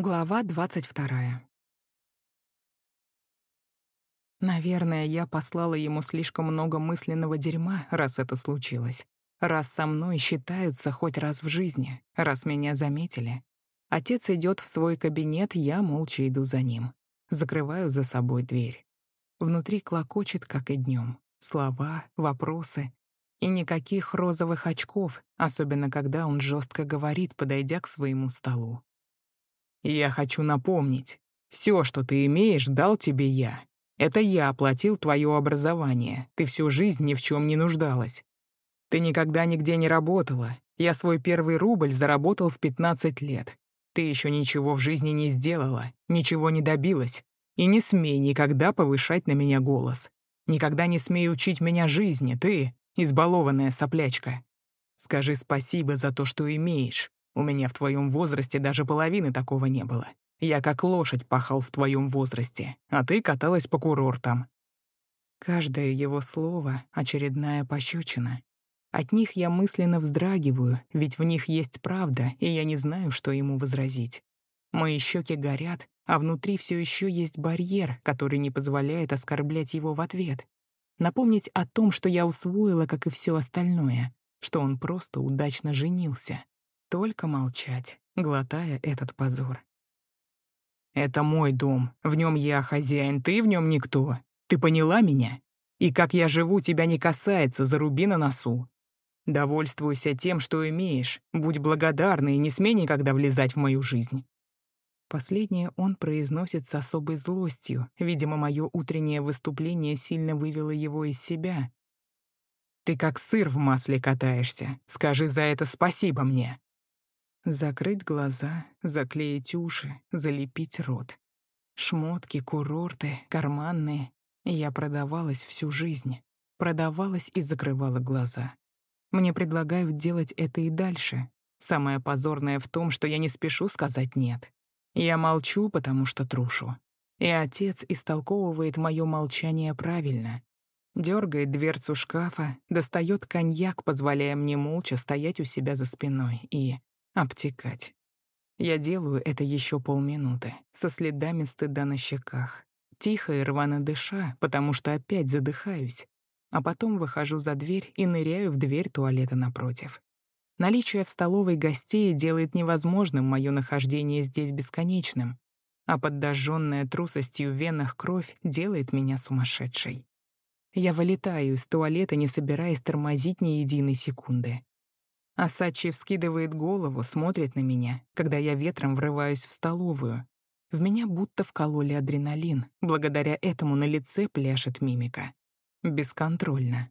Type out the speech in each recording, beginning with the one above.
Глава 22. Наверное, я послала ему слишком много мысленного дерьма, раз это случилось. Раз со мной считаются хоть раз в жизни, раз меня заметили. Отец идет в свой кабинет, я молча иду за ним. Закрываю за собой дверь. Внутри клокочет, как и днем. Слова, вопросы. И никаких розовых очков, особенно когда он жестко говорит, подойдя к своему столу. Я хочу напомнить, все, что ты имеешь, дал тебе я. Это я оплатил твое образование, ты всю жизнь ни в чем не нуждалась. Ты никогда нигде не работала. Я свой первый рубль заработал в 15 лет. Ты еще ничего в жизни не сделала, ничего не добилась. И не смей никогда повышать на меня голос. Никогда не смей учить меня жизни, ты, избалованная соплячка. Скажи спасибо за то, что имеешь. У меня в твоем возрасте даже половины такого не было. Я как лошадь пахал в твоем возрасте, а ты каталась по курортам». Каждое его слово — очередная пощечина. От них я мысленно вздрагиваю, ведь в них есть правда, и я не знаю, что ему возразить. Мои щеки горят, а внутри все еще есть барьер, который не позволяет оскорблять его в ответ. Напомнить о том, что я усвоила, как и все остальное, что он просто удачно женился. Только молчать, глотая этот позор. «Это мой дом, в нем я хозяин, ты в нем никто. Ты поняла меня? И как я живу, тебя не касается, заруби на носу. Довольствуйся тем, что имеешь, будь благодарна и не смей никогда влезать в мою жизнь». Последнее он произносит с особой злостью. Видимо, мое утреннее выступление сильно вывело его из себя. «Ты как сыр в масле катаешься. Скажи за это спасибо мне». Закрыть глаза, заклеить уши, залепить рот. Шмотки, курорты, карманные. Я продавалась всю жизнь. Продавалась и закрывала глаза. Мне предлагают делать это и дальше. Самое позорное в том, что я не спешу сказать «нет». Я молчу, потому что трушу. И отец истолковывает мое молчание правильно. Дергает дверцу шкафа, достает коньяк, позволяя мне молча стоять у себя за спиной, и обтекать. Я делаю это еще полминуты, со следами стыда на щеках. Тихо и рвано дыша, потому что опять задыхаюсь. А потом выхожу за дверь и ныряю в дверь туалета напротив. Наличие в столовой гостей делает невозможным мое нахождение здесь бесконечным, а поддаженная трусостью в венах кровь делает меня сумасшедшей. Я вылетаю из туалета, не собираясь тормозить ни единой секунды. Асачи вскидывает голову, смотрит на меня, когда я ветром врываюсь в столовую. В меня будто вкололи адреналин. Благодаря этому на лице пляшет мимика. Бесконтрольно.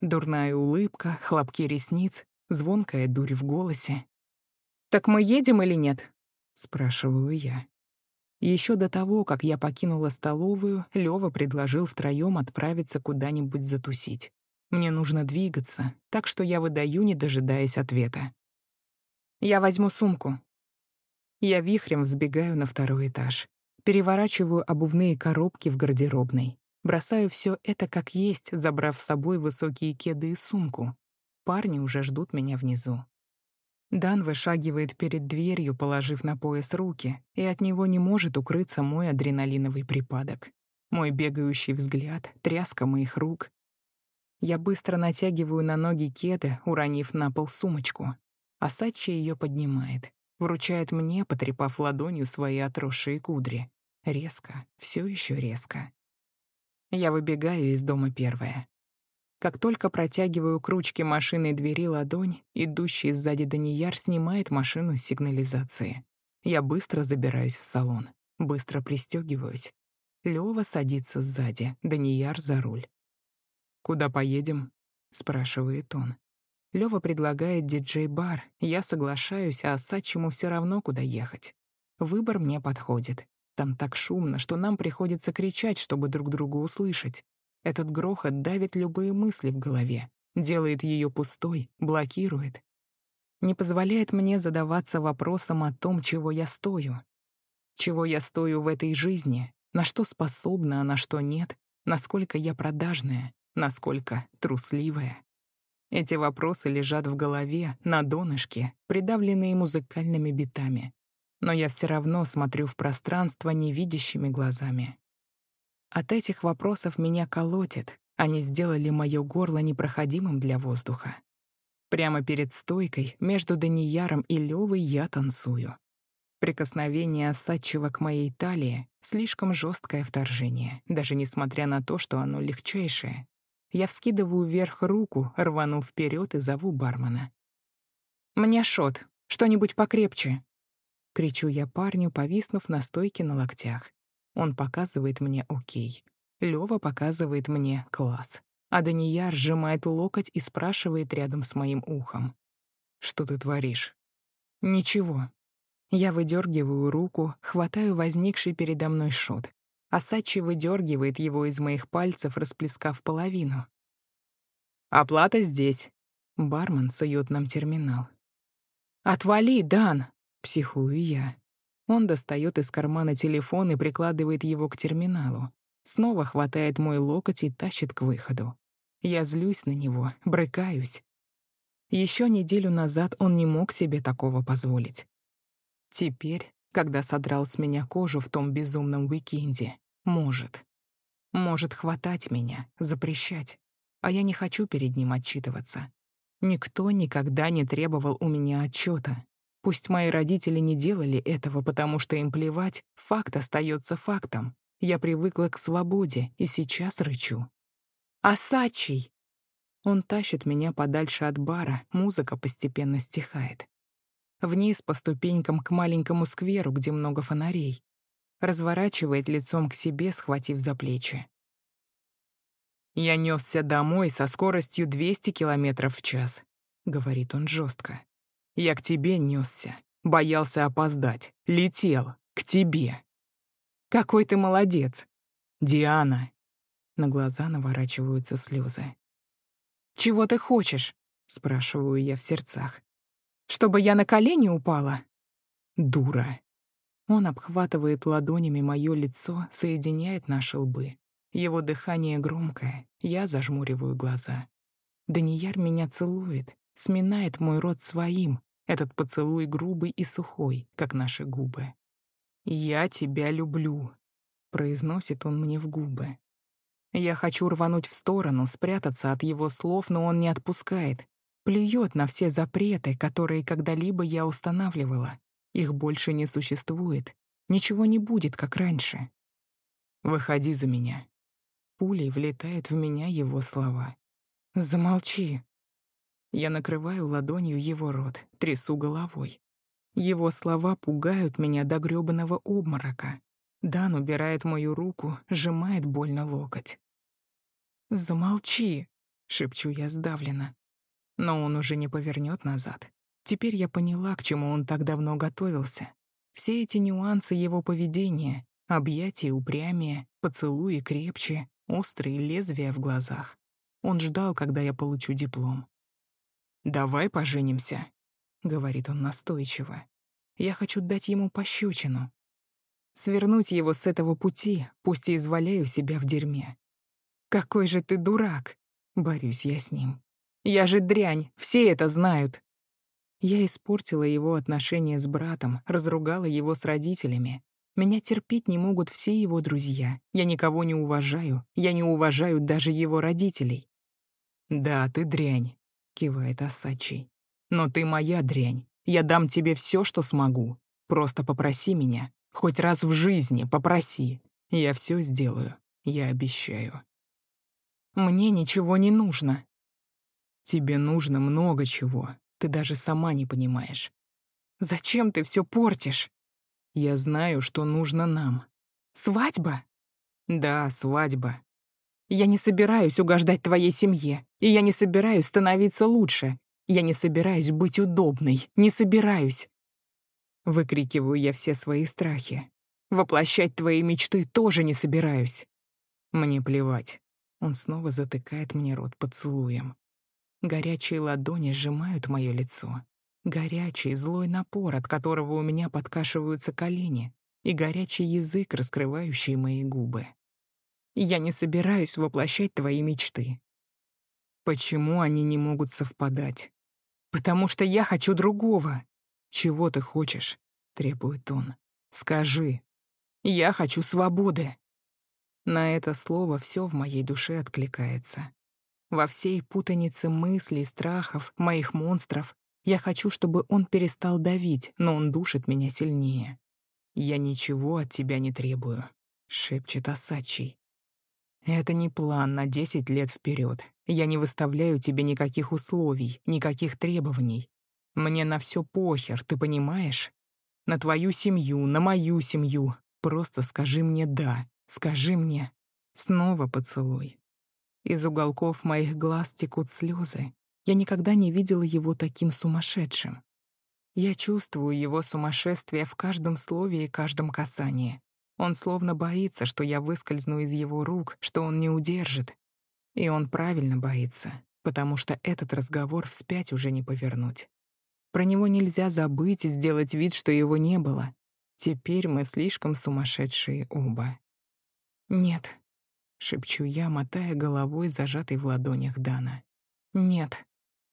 Дурная улыбка, хлопки ресниц, звонкая дурь в голосе. «Так мы едем или нет?» — спрашиваю я. Еще до того, как я покинула столовую, Лёва предложил втроём отправиться куда-нибудь затусить. Мне нужно двигаться, так что я выдаю, не дожидаясь ответа. «Я возьму сумку». Я вихрем взбегаю на второй этаж. Переворачиваю обувные коробки в гардеробной. Бросаю все это как есть, забрав с собой высокие кеды и сумку. Парни уже ждут меня внизу. Дан вышагивает перед дверью, положив на пояс руки, и от него не может укрыться мой адреналиновый припадок. Мой бегающий взгляд, тряска моих рук, я быстро натягиваю на ноги кеды, уронив на пол сумочку. А Сачи ее поднимает, вручает мне, потрепав ладонью свои отросшие кудри. Резко, все еще резко. Я выбегаю из дома первая. Как только протягиваю к ручке машины двери ладонь, идущий сзади Данияр снимает машину с сигнализации. Я быстро забираюсь в салон, быстро пристегиваюсь. Лёва садится сзади, Данияр за руль. «Куда поедем?» — спрашивает он. Лёва предлагает диджей-бар, я соглашаюсь, а Сачему все равно, куда ехать. Выбор мне подходит. Там так шумно, что нам приходится кричать, чтобы друг друга услышать. Этот грохот давит любые мысли в голове, делает ее пустой, блокирует. Не позволяет мне задаваться вопросом о том, чего я стою. Чего я стою в этой жизни, на что способна, а на что нет, насколько я продажная, насколько трусливая. Эти вопросы лежат в голове, на донышке, придавленные музыкальными битами. Но я все равно смотрю в пространство невидящими глазами. От этих вопросов меня колотит, они сделали мое горло непроходимым для воздуха. Прямо перед стойкой, между Данияром и Левой, я танцую. Прикосновение Осадчего к моей талии — слишком жесткое вторжение, даже несмотря на то, что оно легчайшее. Я вскидываю вверх руку, рвану вперед и зову бармена. «Мне шот, что-нибудь покрепче!» Кричу я парню, повиснув на стойке на локтях. Он показывает мне «Окей». Лёва показывает мне «Класс». А Данияр сжимает локоть и спрашивает рядом с моим ухом. «Что ты творишь?» «Ничего». Я выдергиваю руку, хватаю возникший передо мной шот. А Сачи выдергивает его из моих пальцев, расплескав половину. «Оплата здесь». Бармен сует нам терминал. «Отвали, Дан!» — психую я. Он достает из кармана телефон и прикладывает его к терминалу. Снова хватает мой локоть и тащит к выходу. Я злюсь на него, брыкаюсь. Еще неделю назад он не мог себе такого позволить. Теперь, когда содрал с меня кожу в том безумном уикенде, может. Может хватать меня, запрещать. А я не хочу перед ним отчитываться. Никто никогда не требовал у меня отчета. Пусть мои родители не делали этого, потому что им плевать, факт остается фактом. Я привыкла к свободе и сейчас рычу. «Асачий!» Он тащит меня подальше от бара, музыка постепенно стихает. Вниз по ступенькам к маленькому скверу, где много фонарей. Разворачивает лицом к себе, схватив за плечи. «Я несся домой со скоростью 200 километров в час», — говорит он жестко. «Я к тебе несся, боялся опоздать, летел, к тебе. Какой ты молодец! Диана!» На глаза наворачиваются слезы. «Чего ты хочешь?» — спрашиваю я в сердцах. «Чтобы я на колени упала?» «Дура!» Он обхватывает ладонями мое лицо, соединяет наши лбы. Его дыхание громкое, я зажмуриваю глаза. Данияр меня целует, сминает мой рот своим, этот поцелуй грубый и сухой, как наши губы. «Я тебя люблю», — произносит он мне в губы. Я хочу рвануть в сторону, спрятаться от его слов, но он не отпускает. Плюет на все запреты, которые когда-либо я устанавливала. Их больше не существует. Ничего не будет, как раньше. «Выходи за меня». Пулей влетают в меня его слова. «Замолчи». Я накрываю ладонью его рот, трясу головой. Его слова пугают меня до грёбаного обморока. Дан убирает мою руку, сжимает больно локоть. «Замолчи!» — шепчу я сдавленно. Но он уже не повернет назад. Теперь я поняла, к чему он так давно готовился. Все эти нюансы его поведения, объятия упрямее, поцелуи крепче, острые лезвия в глазах. Он ждал, когда я получу диплом. «Давай поженимся», — говорит он настойчиво. «Я хочу дать ему пощечину. Свернуть его с этого пути, пусть и изваляю себя в дерьме. Какой же ты дурак!» — борюсь я с ним. «Я же дрянь, все это знают!» Я испортила его отношения с братом, разругала его с родителями. Меня терпеть не могут все его друзья. Я никого не уважаю, я не уважаю даже его родителей. «Да, ты дрянь», — кивает Асачий. Но ты моя дрянь. Я дам тебе все, что смогу. Просто попроси меня. Хоть раз в жизни попроси. Я все сделаю. Я обещаю. Мне ничего не нужно. Тебе нужно много чего. Ты даже сама не понимаешь. Зачем ты все портишь? Я знаю, что нужно нам. Свадьба? Да, свадьба. Я не собираюсь угождать твоей семье, и я не собираюсь становиться лучше. Я не собираюсь быть удобной, не собираюсь. Выкрикиваю я все свои страхи. Воплощать твои мечты тоже не собираюсь. Мне плевать. Он снова затыкает мне рот поцелуем. Горячие ладони сжимают мое лицо. Горячий, злой напор, от которого у меня подкашиваются колени, и горячий язык, раскрывающий мои губы. Я не собираюсь воплощать твои мечты. Почему они не могут совпадать? Потому что я хочу другого. Чего ты хочешь? — требует он. «Скажи. Я хочу свободы». На это слово все в моей душе откликается. Во всей путанице мыслей, страхов, моих монстров я хочу, чтобы он перестал давить, но он душит меня сильнее. «Я ничего от тебя не требую», — шепчет Осадчий. «Это не план на 10 лет вперед. Я не выставляю тебе никаких условий, никаких требований. Мне на все похер, ты понимаешь? На твою семью, на мою семью. Просто скажи мне «да», скажи мне. Снова поцелуй. Из уголков моих глаз текут слезы. Я никогда не видела его таким сумасшедшим. Я чувствую его сумасшествие в каждом слове и каждом касании. Он словно боится, что я выскользну из его рук, что он не удержит. И он правильно боится, потому что этот разговор вспять уже не повернуть. Про него нельзя забыть и сделать вид, что его не было. Теперь мы слишком сумасшедшие оба. «Нет», — шепчу я, мотая головой, зажатой в ладонях Дана. «Нет».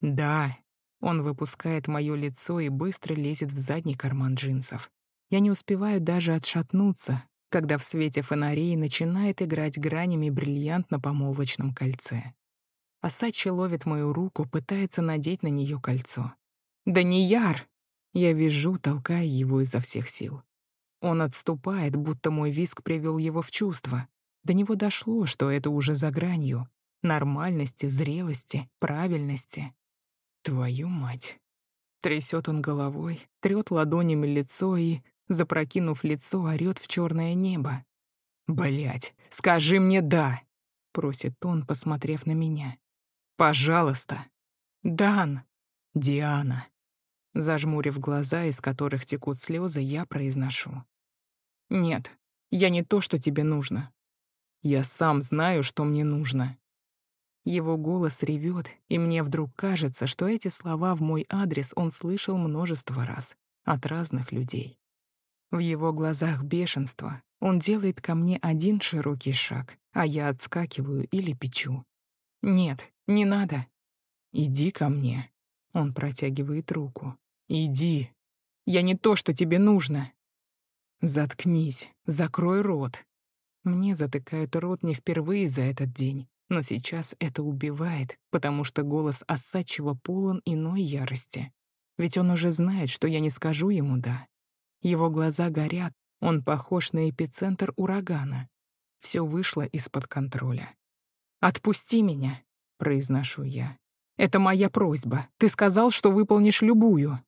«Да». Он выпускает моё лицо и быстро лезет в задний карман джинсов. Я не успеваю даже отшатнуться, когда в свете фонарей начинает играть гранями бриллиант на помолвочном кольце. Асачи ловит мою руку, пытается надеть на нее кольцо. «Да не яр!» Я вижу, толкая его изо всех сил. Он отступает, будто мой виск привел его в чувство. До него дошло, что это уже за гранью. Нормальности, зрелости, правильности. Твою мать. Трясет он головой, трет ладонями лицо и, запрокинув лицо, орёт в черное небо. Блять, скажи мне «да», — просит он, посмотрев на меня. «Пожалуйста». «Дан». «Диана». Зажмурив глаза, из которых текут слезы, я произношу. «Нет, я не то, что тебе нужно. Я сам знаю, что мне нужно». Его голос ревет, и мне вдруг кажется, что эти слова в мой адрес он слышал множество раз от разных людей. В его глазах бешенство. Он делает ко мне один широкий шаг, а я отскакиваю или печу. «Нет, не надо. Иди ко мне». Он протягивает руку. «Иди. Я не то, что тебе нужно». «Заткнись, закрой рот». Мне затыкают рот не впервые за этот день, но сейчас это убивает, потому что голос Осадчего полон иной ярости. Ведь он уже знает, что я не скажу ему «да». Его глаза горят, он похож на эпицентр урагана. Все вышло из-под контроля. «Отпусти меня», — произношу я. «Это моя просьба. Ты сказал, что выполнишь любую».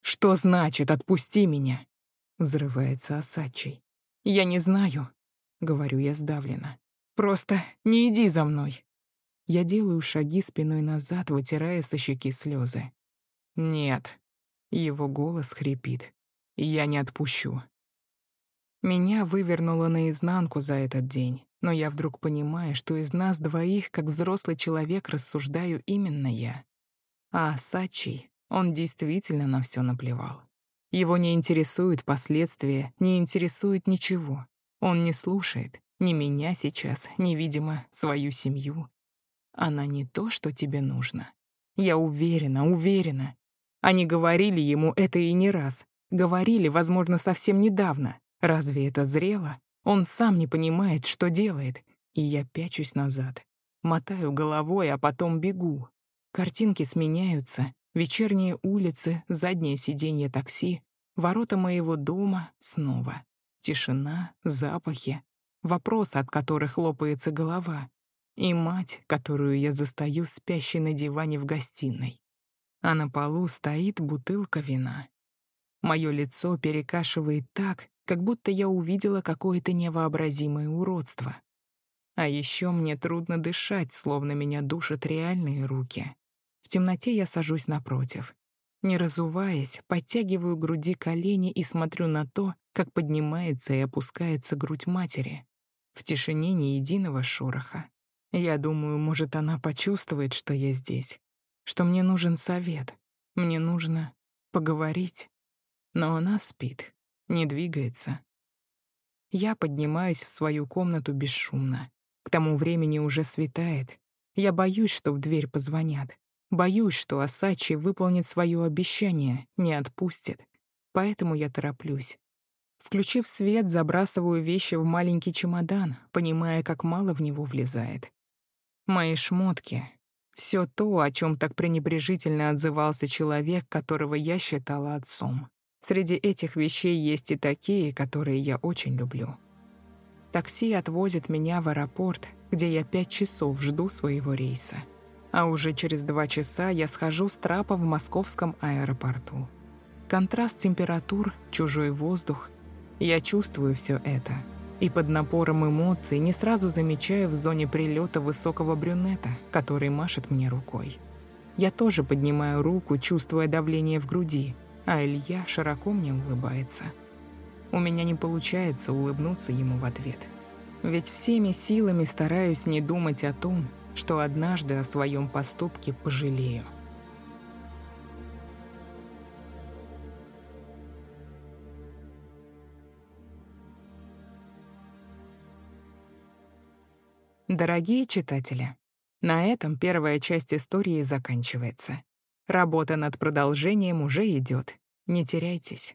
«Что значит «отпусти меня»?» — взрывается Осадчий. «Я не знаю», — говорю я сдавленно. «Просто не иди за мной». Я делаю шаги спиной назад, вытирая со щеки слезы. «Нет». Его голос хрипит. «Я не отпущу». Меня вывернуло наизнанку за этот день, но я вдруг понимаю, что из нас двоих, как взрослый человек, рассуждаю именно я. А Сачи он действительно на все наплевал. Его не интересуют последствия, не интересует ничего. Он не слушает ни меня сейчас, ни, видимо, свою семью. Она не то, что тебе нужно. Я уверена, уверена. Они говорили ему это и не раз. Говорили, возможно, совсем недавно. Разве это зрело? Он сам не понимает, что делает. И я пячусь назад. Мотаю головой, а потом бегу. Картинки сменяются, Вечерние улицы, заднее сиденье такси, ворота моего дома снова. Тишина, запахи, вопросы, от которых лопается голова, и мать, которую я застаю спящей на диване в гостиной. А на полу стоит бутылка вина. Мое лицо перекашивает так, как будто я увидела какое-то невообразимое уродство. А еще мне трудно дышать, словно меня душат реальные руки темноте я сажусь напротив. Не разуваясь, подтягиваю груди колени и смотрю на то, как поднимается и опускается грудь матери. В тишине ни единого шороха. Я думаю, может, она почувствует, что я здесь, что мне нужен совет, мне нужно поговорить. Но она спит, не двигается. Я поднимаюсь в свою комнату бесшумно. К тому времени уже светает. Я боюсь, что в дверь позвонят. Боюсь, что Асачи выполнит свое обещание, не отпустит. поэтому я тороплюсь. Включив свет, забрасываю вещи в маленький чемодан, понимая, как мало в него влезает. Мои шмотки — все то, о чем так пренебрежительно отзывался человек, которого я считала отцом. Среди этих вещей есть и такие, которые я очень люблю. Такси отвозит меня в аэропорт, где я пять часов жду своего рейса. А уже через два часа я схожу с трапа в московском аэропорту. Контраст температур, чужой воздух. Я чувствую все это. И под напором эмоций не сразу замечаю в зоне прилета высокого брюнета, который машет мне рукой. Я тоже поднимаю руку, чувствуя давление в груди, а Илья широко мне улыбается. У меня не получается улыбнуться ему в ответ. Ведь всеми силами стараюсь не думать о том, что однажды о своем поступке пожалею. Дорогие читатели, на этом первая часть истории заканчивается. Работа над продолжением уже идет. Не теряйтесь.